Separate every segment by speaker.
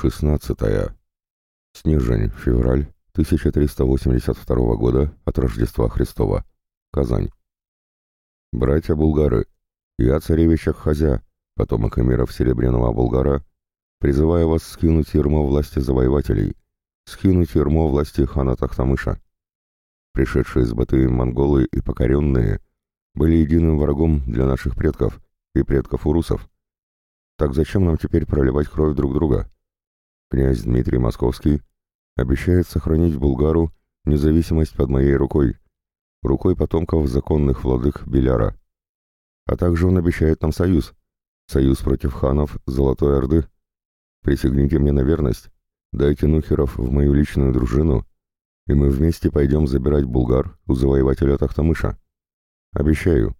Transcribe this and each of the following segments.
Speaker 1: 16. Снежень, февраль 1382 года от Рождества Христова. Казань. Братья булгары, я царевич Аххазя, потомок эмиров Серебряного Булгара, призываю вас скинуть ермо власти завоевателей, скинуть ермо власти хана Тахтамыша. Пришедшие из Батыя монголы и покоренные были единым врагом для наших предков и предков урусов. Так зачем нам теперь проливать кровь друг друга? Князь Дмитрий Московский обещает сохранить Булгару независимость под моей рукой, рукой потомков законных владык Беляра. А также он обещает нам союз, союз против ханов Золотой Орды. Присягните мне на верность, дайте нухеров в мою личную дружину, и мы вместе пойдем забирать Булгар у завоевателя Тахтамыша. Обещаю,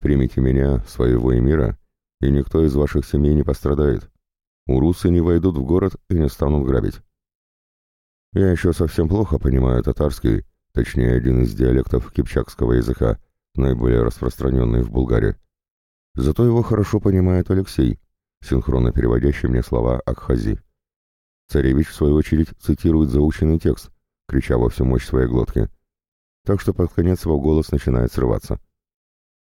Speaker 1: примите меня, своего эмира, и никто из ваших семей не пострадает. Урусы не войдут в город и не станут грабить. Я еще совсем плохо понимаю татарский, точнее один из диалектов кипчакского языка, наиболее распространенный в Булгарии. Зато его хорошо понимает Алексей, синхронно переводящий мне слова Акхази. Царевич, в свою очередь, цитирует заученный текст, крича во всю мощь своей глотки, так что под конец его голос начинает срываться.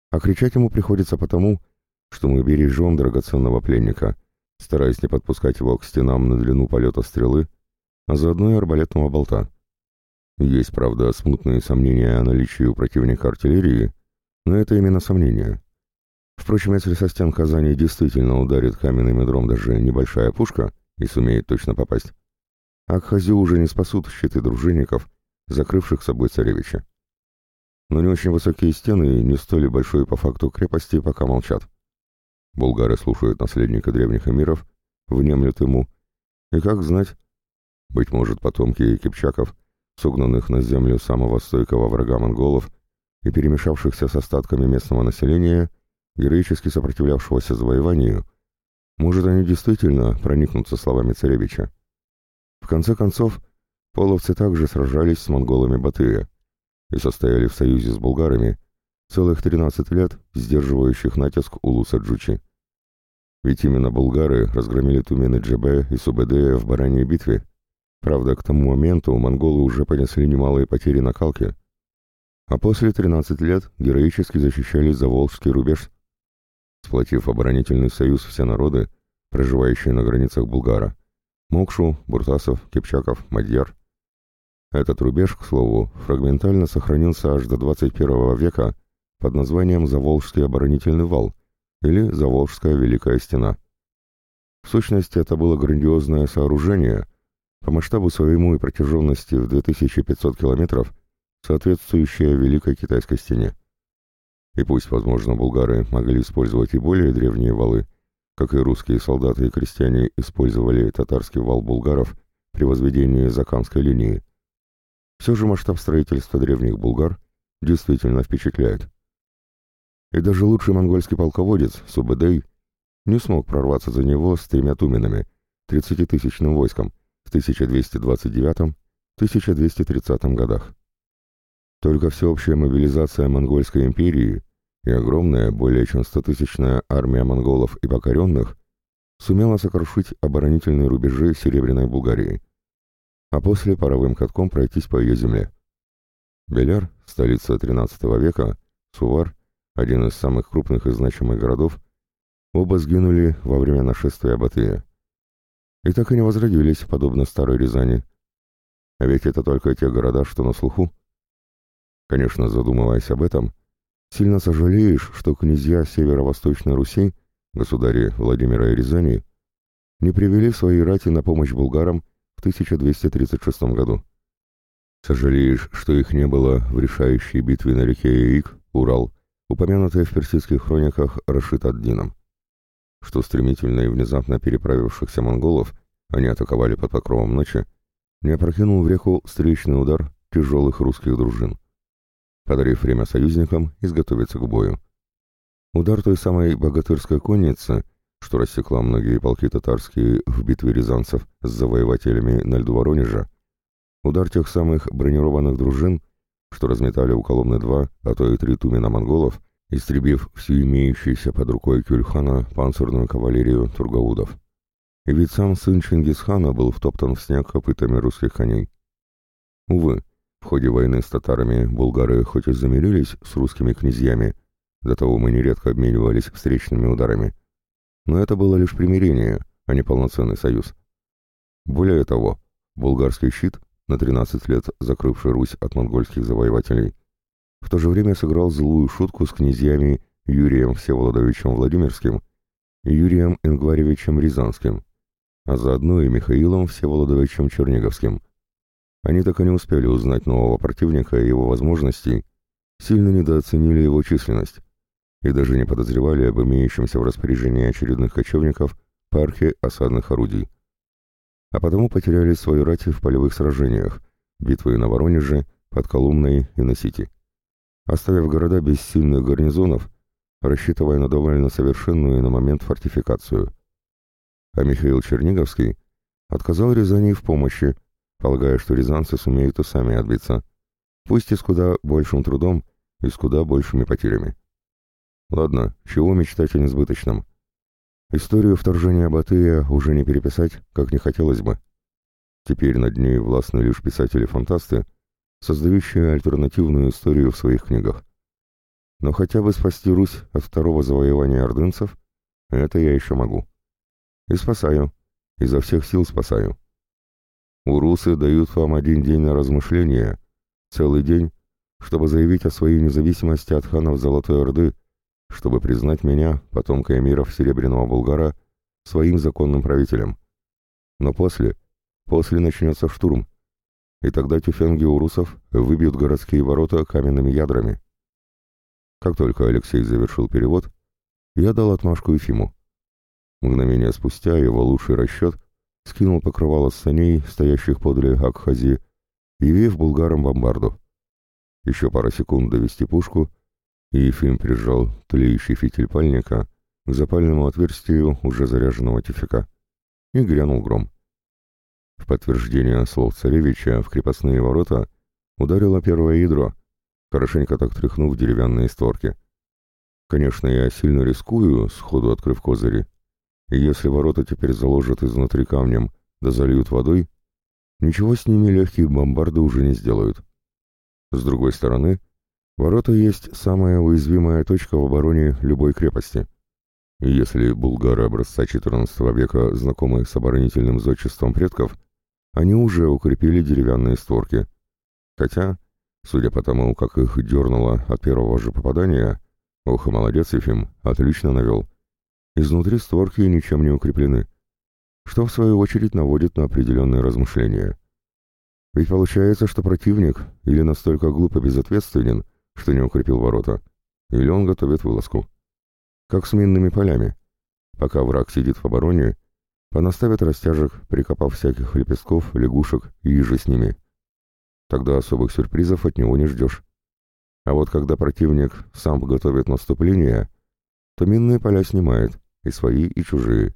Speaker 1: А кричать ему приходится потому, что мы бережем драгоценного пленника, стараясь не подпускать его к стенам на длину полета стрелы, а заодно и арбалетного болта. Есть, правда, смутные сомнения о наличии у противника артиллерии, но это именно сомнения. Впрочем, если со стен Казани действительно ударит каменным ядром даже небольшая пушка и сумеет точно попасть, Акхазю уже не спасут щиты дружинников, закрывших собой царевича. Но не очень высокие стены не столь большой по факту крепости пока молчат. Булгары слушают наследника древних эмиров, внемлют ему. И как знать, быть может, потомки кипчаков, согнанных на землю самого стойкого врага монголов и перемешавшихся с остатками местного населения, героически сопротивлявшегося завоеванию, может, они действительно проникнутся словами царевича. В конце концов, половцы также сражались с монголами Батыя и состояли в союзе с булгарами, целых 13 лет сдерживающих натиск Улуса Джучи. Ведь именно булгары разгромили тумены Джебе и Субэдея в Бараньей битве. Правда, к тому моменту монголы уже понесли немалые потери на Калке. А после 13 лет героически защищали Заволжский рубеж, сплотив оборонительный союз все народы, проживающие на границах Булгара. Мокшу, Буртасов, Кипчаков, Мадьяр. Этот рубеж, к слову, фрагментально сохранился аж до 21 века под названием Заволжский оборонительный вал или Заволжская Великая Стена. В сущности, это было грандиозное сооружение, по масштабу своему и протяженности в 2500 километров, соответствующее Великой Китайской Стене. И пусть, возможно, булгары могли использовать и более древние валы, как и русские солдаты и крестьяне использовали татарский вал булгаров при возведении Заканской линии, все же масштаб строительства древних булгар действительно впечатляет и даже лучший монгольский полководец Субэдэй не смог прорваться за него с тремя туменами, 30-тысячным войском в 1229-1230 годах. Только всеобщая мобилизация монгольской империи и огромная, более чем 100-тысячная армия монголов и покоренных сумела сокрушить оборонительные рубежи Серебряной Булгарии, а после паровым катком пройтись по ее земле. Беляр, столица XIII века, Сувар — один из самых крупных и значимых городов, оба сгинули во время нашествия Батыя. И так и не возродились, подобно старой Рязани. А ведь это только те города, что на слуху. Конечно, задумываясь об этом, сильно сожалеешь, что князья Северо-Восточной Руси, государи Владимира и Рязани, не привели свои рати на помощь булгарам в 1236 году. Сожалеешь, что их не было в решающей битве на реке Яик, Урал, упомянутая в персидских хрониках Рашид ад-Дином, что стремительно и внезапно переправившихся монголов они атаковали под покровом ночи, не опрокинул в реку встречный удар тяжелых русских дружин, подарив время союзникам изготовиться к бою. Удар той самой богатырской конницы, что рассекла многие полки татарские в битве рязанцев с завоевателями на льду Воронежа, удар тех самых бронированных дружин, что разметали у Коломны два, а то и три тумена монголов, истребив всю имеющуюся под рукой Кюльхана панцирную кавалерию тургаудов. и ведь сам сын Чингисхана был втоптан в снег копытами русских коней. Увы, в ходе войны с татарами булгары хоть и замирились с русскими князьями, до того мы нередко обменивались встречными ударами, но это было лишь примирение, а не полноценный союз. Более того, булгарский щит, на 13 лет закрывший Русь от монгольских завоевателей, в то же время сыграл злую шутку с князьями Юрием Всеволодовичем Владимирским и Юрием Ингваревичем Рязанским, а заодно и Михаилом Всеволодовичем Черниговским. Они так и не успели узнать нового противника и его возможностей, сильно недооценили его численность и даже не подозревали об имеющемся в распоряжении очередных кочевников парке осадных орудий. А потому потеряли свою рати в полевых сражениях, битвы на Воронеже, под Колумной и на Сити. Оставив города без сильных гарнизонов, рассчитывая на довольно совершенную на момент фортификацию. А Михаил Черниговский отказал Рязани в помощи, полагая, что рязанцы сумеют и сами отбиться, пусть и с куда большим трудом и с куда большими потерями. Ладно, чего мечтать о несбыточном? Историю вторжения Батыя уже не переписать, как не хотелось бы. Теперь над ней властны лишь писатели-фантасты, создающие альтернативную историю в своих книгах. Но хотя бы спасти Русь от второго завоевания ордынцев, это я еще могу. И спасаю. Изо всех сил спасаю. Урусы дают вам один день на размышление, целый день, чтобы заявить о своей независимости от ханов Золотой Орды, чтобы признать меня, потомка эмиров Серебряного Булгара, своим законным правителем. Но после, после начнется штурм, и тогда тюфенги урусов выбьют городские ворота каменными ядрами. Как только Алексей завершил перевод, я дал отмашку Ефиму. Мгновение спустя его лучший расчет скинул покрывало с саней, стоящих подле Акхази, явив булгарам бомбарду. Еще пара секунд довести пушку, и Ефим прижал тлеющий фитиль пальника к запальному отверстию уже заряженного тюфяка. И грянул гром. В подтверждение слов царевича в крепостные ворота ударило первое ядро, хорошенько так тряхнув деревянные створки. Конечно, я сильно рискую, сходу открыв козыри, и если ворота теперь заложат изнутри камнем, да зальют водой, ничего с ними легкие бомбарды уже не сделают. С другой стороны, ворота есть самая уязвимая точка в обороне любой крепости. Если булгары образца XIV века знакомы с оборонительным зодчеством предков, они уже укрепили деревянные створки. Хотя, Судя по тому, как их дернуло от первого же попадания, ох, молодец, Ефим, отлично навел. Изнутри створки ничем не укреплены, что в свою очередь наводит на определенные размышления. Ведь получается, что противник или настолько глупо безответственен, что не укрепил ворота, или он готовит вылазку. Как с минными полями. Пока враг сидит в обороне, понаставят растяжек, прикопав всяких лепестков, лягушек и ежи с ними. Тогда особых сюрпризов от него не ждешь. А вот когда противник сам готовит наступление, то минные поля снимает, и свои, и чужие.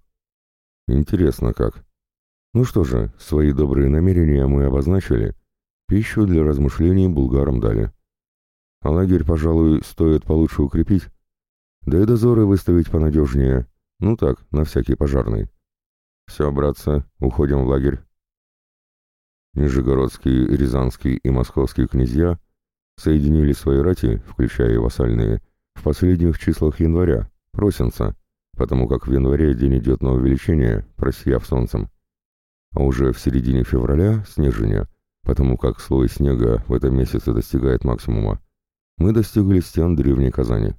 Speaker 1: Интересно как. Ну что же, свои добрые намерения мы обозначили, пищу для размышлений булгарам дали. А лагерь, пожалуй, стоит получше укрепить, да и дозоры выставить понадежнее, ну так, на всякий пожарный. Все, братцы, уходим в лагерь. Нижегородские, Рязанские и Московские князья соединили свои рати, включая и вассальные, в последних числах января, просенца, потому как в январе день идет на увеличение, просияв солнцем. А уже в середине февраля снежения, потому как слой снега в этом месяце достигает максимума, мы достигли стен древней Казани.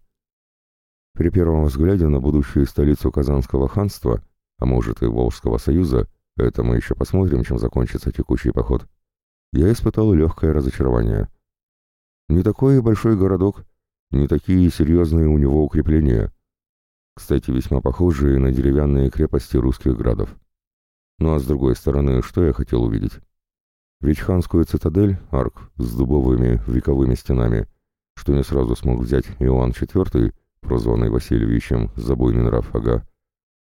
Speaker 1: При первом взгляде на будущую столицу Казанского ханства, а может и Волжского союза, это мы еще посмотрим, чем закончится текущий поход. Я испытал легкое разочарование. Не такой большой городок, не такие серьезные у него укрепления. Кстати, весьма похожие на деревянные крепости русских градов. Ну а с другой стороны, что я хотел увидеть? Ведь ханскую цитадель, арк, с дубовыми вековыми стенами, что не сразу смог взять Иоанн IV, прозванный Васильевичем «Забойный нрав Ага»,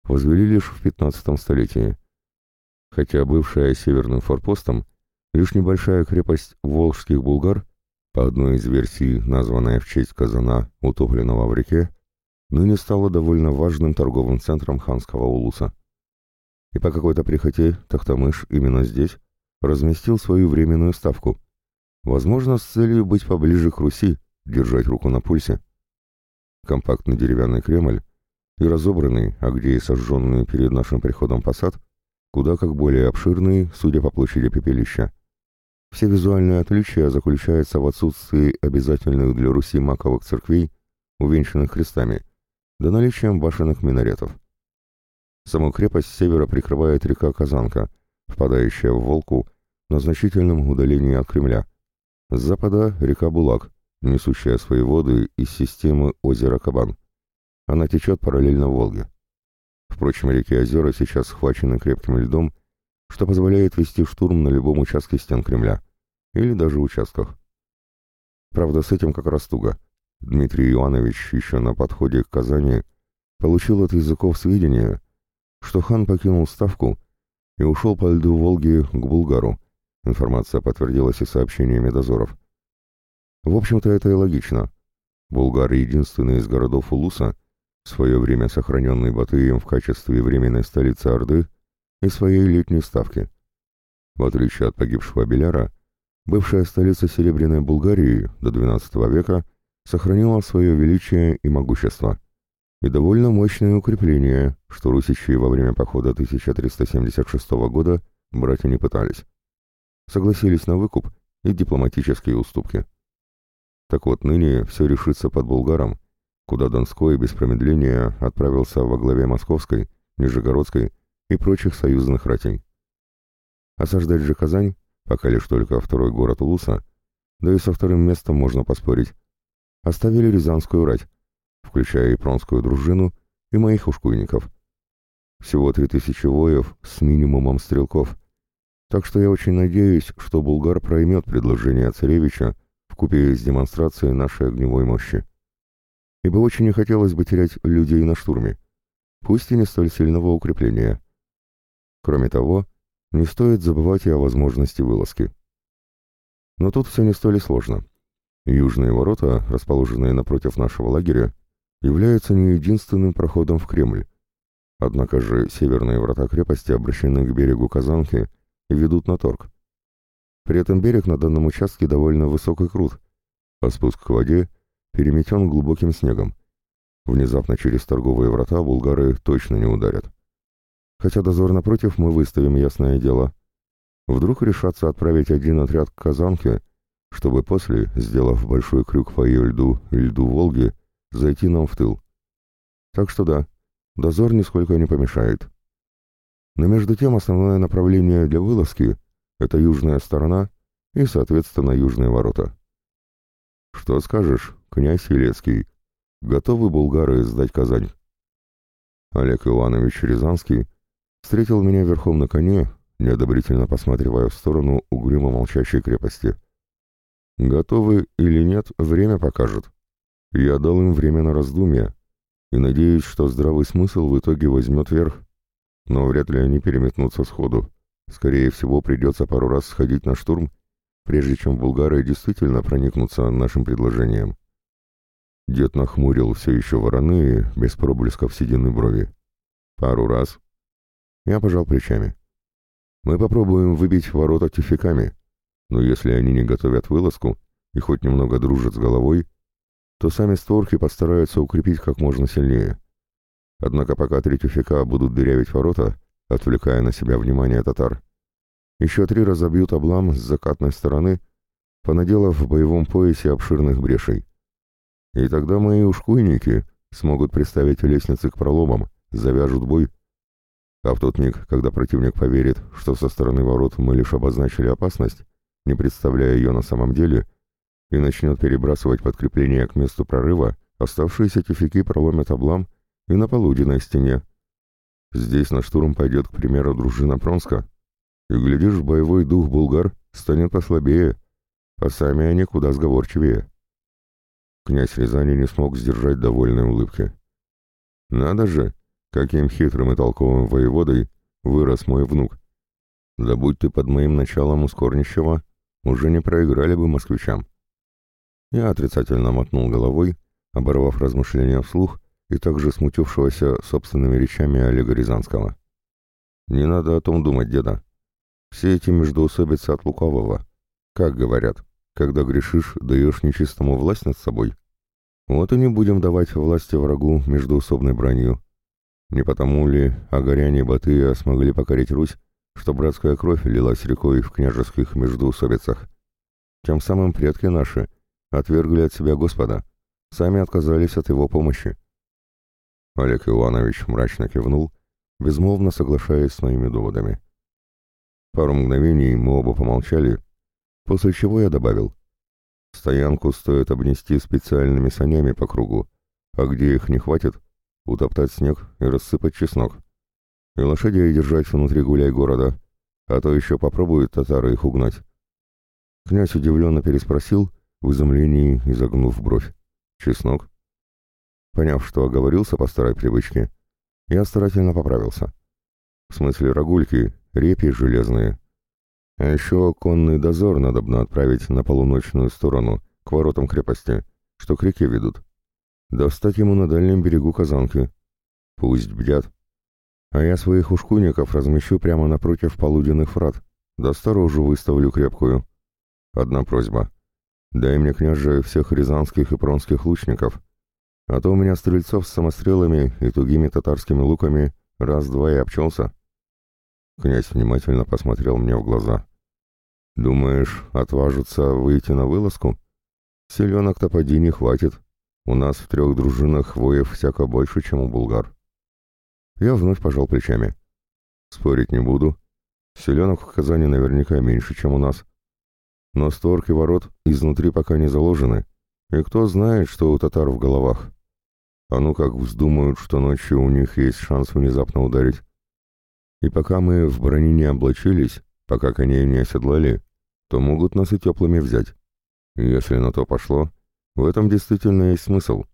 Speaker 1: возвели лишь в 15 столетии хотя бывшая северным форпостом, лишь небольшая крепость волжских булгар, по одной из версий, названная в честь казана, утопленного в реке, ныне стала довольно важным торговым центром ханского улуса. И по какой-то прихоти Тахтамыш именно здесь разместил свою временную ставку. Возможно, с целью быть поближе к Руси, держать руку на пульсе. Компактный деревянный Кремль и разобранный, а где и сожженный перед нашим приходом посад, куда как более обширный, судя по площади пепелища. Все визуальные отличия заключаются в отсутствии обязательных для Руси маковых церквей, увенчанных крестами, да наличием башенных минаретов. Саму крепость с севера прикрывает река Казанка, впадающая в Волку на значительном удалении от Кремля. С запада река Булак, несущая свои воды из системы озера Кабан. Она течет параллельно Волге. Впрочем, реки озера сейчас схвачены крепким льдом, что позволяет вести штурм на любом участке стен Кремля, или даже участках. Правда, с этим как раз туго. Дмитрий Иванович еще на подходе к Казани получил от языков сведения, что хан покинул Ставку и ушел по льду Волги к Булгару. Информация подтвердилась и сообщениями дозоров. В общем-то, это и логично. Булгар — единственный из городов Улуса, в свое время сохраненный Батыем в качестве временной столицы Орды и своей летней ставки. В отличие от погибшего Беляра, бывшая столица Серебряной Булгарии до XII века сохранила свое величие и могущество, и довольно мощное укрепление, что русичи во время похода 1376 года брать и не пытались. Согласились на выкуп и дипломатические уступки. Так вот, ныне все решится под Булгаром, куда Донской без промедления отправился во главе Московской, Нижегородской и прочих союзных ратей. Осаждать же Казань, пока лишь только второй город Улуса, да и со вторым местом можно поспорить, оставили Рязанскую рать, включая и Пронскую дружину, и моих ушкуйников. Всего три тысячи воев с минимумом стрелков, так что я очень надеюсь, что Булгар проймет предложение царевича вкупе с демонстрацией нашей огневой мощи. Ибо очень не хотелось бы терять людей на штурме, пусть и не столь сильного укрепления. Кроме того, не стоит забывать и о возможности вылазки. Но тут все не столь сложно. Южные ворота, расположенные напротив нашего лагеря, являются не единственным проходом в Кремль. Однако же северные врата крепости обращены к берегу Казанки и ведут на торг. При этом берег на данном участке довольно высок и крут, а спуск к воде переметен глубоким снегом. Внезапно через торговые врата булгары точно не ударят. Хотя дозор напротив мы выставим, ясное дело. Вдруг решатся отправить один отряд к Казанке, чтобы после, сделав большой крюк по ее льду и льду Волги, зайти нам в тыл. Так что да, дозор нисколько не помешает. Но между тем основное направление для вылазки — это южная сторона и, соответственно, южные ворота. Что скажешь, князь Елецкий? Готовы булгары сдать Казань? Олег Иванович Рязанский встретил меня верхом на коне, неодобрительно посматривая в сторону угрюмо молчащей крепости. Готовы или нет, время покажет. Я дал им время на раздумья, и надеюсь, что здравый смысл в итоге возьмет верх, но вряд ли они переметнутся сходу. Скорее всего, придется пару раз сходить на штурм, прежде чем булгары действительно проникнутся нашим предложением. Дед нахмурил все еще вороные, без проблесков седины брови. Пару раз. Я пожал плечами. Мы попробуем выбить ворота тюфяками, но если они не готовят вылазку и хоть немного дружат с головой, то сами створки постараются укрепить как можно сильнее. Однако пока три тюфяка будут дырявить ворота, отвлекая на себя внимание татар. Еще три разобьют облам с закатной стороны, понаделав в боевом поясе обширных брешей. И тогда мои ушкуйники смогут приставить лестницы к проломам, завяжут бой. А в тот миг, когда противник поверит, что со стороны ворот мы лишь обозначили опасность, не представляя ее на самом деле, и начнет перебрасывать подкрепление к месту прорыва, оставшиеся тюфяки проломят облам и на полуденной стене, Здесь на штурм пойдет, к примеру, дружина Пронска. И, глядишь, боевой дух булгар станет послабее, а сами они куда сговорчивее. Князь Рязани не смог сдержать довольной улыбки. Надо же, каким хитрым и толковым воеводой вырос мой внук. Да будь ты под моим началом у Скорнищева, уже не проиграли бы москвичам. Я отрицательно мотнул головой, оборвав размышления вслух, и также смутившегося собственными речами Олега Рязанского. Не надо о том думать, деда. Все эти междоусобицы от лукавого. Как говорят, когда грешишь, даешь нечистому власть над собой. Вот и не будем давать власти врагу междоусобной бранью. Не потому ли огоряне Батыя смогли покорить Русь, что братская кровь лилась рекой в княжеских междоусобицах? Тем самым предки наши отвергли от себя Господа, сами отказались от его помощи. Олег Иванович мрачно кивнул, безмолвно соглашаясь с моими доводами. Пару мгновений мы оба помолчали, после чего я добавил. Стоянку стоит обнести специальными санями по кругу, а где их не хватит, утоптать снег и рассыпать чеснок. И лошадей держать внутри гуляй города, а то еще попробуют татары их угнать. Князь удивленно переспросил, в изумлении изогнув бровь. «Чеснок?» Поняв, что оговорился по старой привычке, я старательно поправился. В смысле рогульки, репи железные. А еще конный дозор надо бы отправить на полуночную сторону, к воротам крепости, что к реке ведут. Достать ему на дальнем берегу казанки. Пусть бдят. А я своих ушкуйников размещу прямо напротив полуденных врат, да сторожу выставлю крепкую. Одна просьба. Дай мне, княже, всех рязанских и пронских лучников, а то у меня стрельцов с самострелами и тугими татарскими луками раз-два и обчелся. Князь внимательно посмотрел мне в глаза. «Думаешь, отважатся выйти на вылазку? Селенок-то поди не хватит. У нас в трех дружинах воев всяко больше, чем у булгар». Я вновь пожал плечами. «Спорить не буду. Селенок в Казани наверняка меньше, чем у нас. Но створки ворот изнутри пока не заложены, и кто знает, что у татар в головах. А ну как вздумают, что ночью у них есть шанс внезапно ударить. И пока мы в броне не облачились, пока коней не оседлали, то могут нас и теплыми взять. Если на то пошло, в этом действительно есть смысл.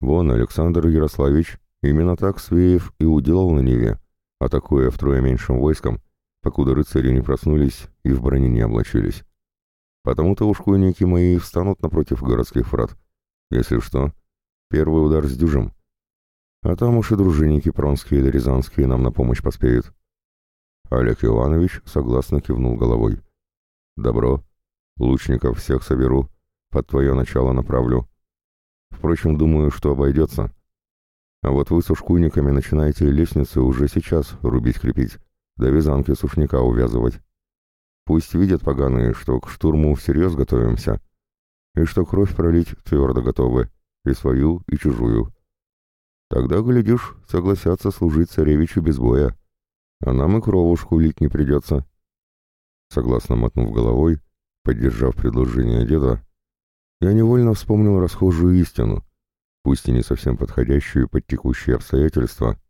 Speaker 1: Вон Александр Ярославич именно так Свеев и уделал на Неве, атакуя втрое меньшим войском, покуда рыцари не проснулись и в броне не облачились. Потому-то ушкуйники мои встанут напротив городских врат. Если что, первый удар с дюжем. А там уж и дружинники пронские да рязанские нам на помощь поспеют. Олег Иванович согласно кивнул головой. Добро. Лучников всех соберу. Под твое начало направлю. Впрочем, думаю, что обойдется. А вот вы с ушкуйниками начинаете лестницы уже сейчас рубить-крепить, да вязанки сушняка увязывать. Пусть видят поганые, что к штурму всерьез готовимся, и что кровь пролить твердо готовы, и свою, и чужую. Тогда, глядишь, согласятся служить царевичу без боя, а нам и кровушку лить не придется. Согласно мотнув головой, поддержав предложение деда, я невольно вспомнил расхожую истину, пусть и не совсем подходящую под текущие обстоятельства,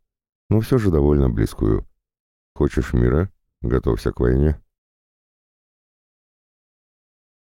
Speaker 1: но все же довольно близкую. Хочешь мира? Готовься к войне.